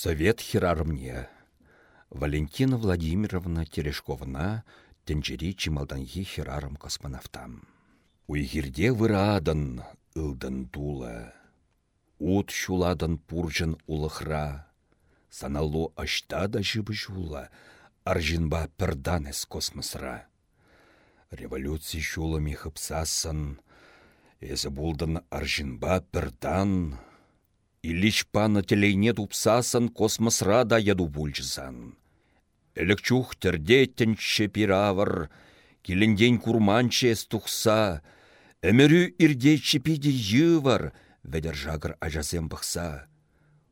Совет хирарымне. Валентина Владимировна Терешковна тенчери чималданхи хирарым космонавтам. Уйгирде вырадын ылдын тулы. Ут шуладын пуржын улыхра. Саналу ашта да жыбы жула, аржинба пірданес космосра. Революция шулами хыпсасын, Эзі булдын аржинба пірдан, Ильич пана телейне тупсасын космосра да яду бульчысан. Элекчух тердеттенче пиравар, Киленден курманче тухса, Әмірі ирде чепиде йывар, Ведер жагыр ажасем бұқса.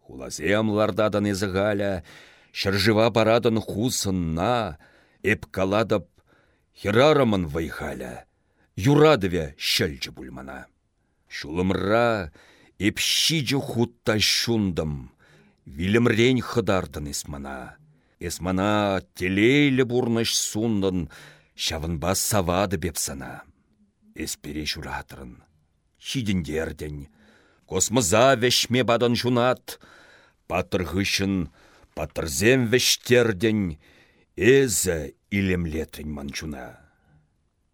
Хулазем лардадан езіғаля, Шыржыва барадын хусынна, Эп каладып, хирарамын вайхаля, Юрадыве шәлчі бульмана. Шулымра, эп шиджі хутта шундым, Вилімрен хыдардын эсмана. Эсмана телейлі бурныш сундын, Шавынба савады бепсана. Эспере журатырын. Шидіндерден, космыза вешме бадан жунат, Патырғышын, патырзем вештерден, Эзі илемлетрін манчуна.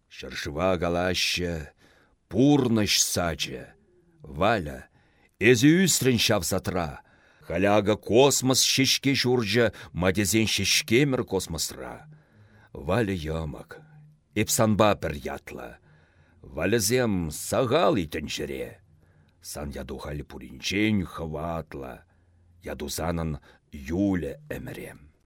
Шыршыва галаще, пурныш сачы, Валя, эзі үстрін шавзатра, Халяга космос шешке журжа, мадезен шешкемір космосра. Валя ямак, эпсанба бір ятла. Валязем сағал итін. Сан яду халі пуринчен хватла. Ядузанын юле әмірем.